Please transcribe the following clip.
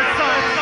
Minnesota.